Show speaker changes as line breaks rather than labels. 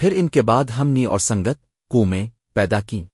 پھر ان کے بعد ہم نی اور سنگت کومیں پیدا کیں۔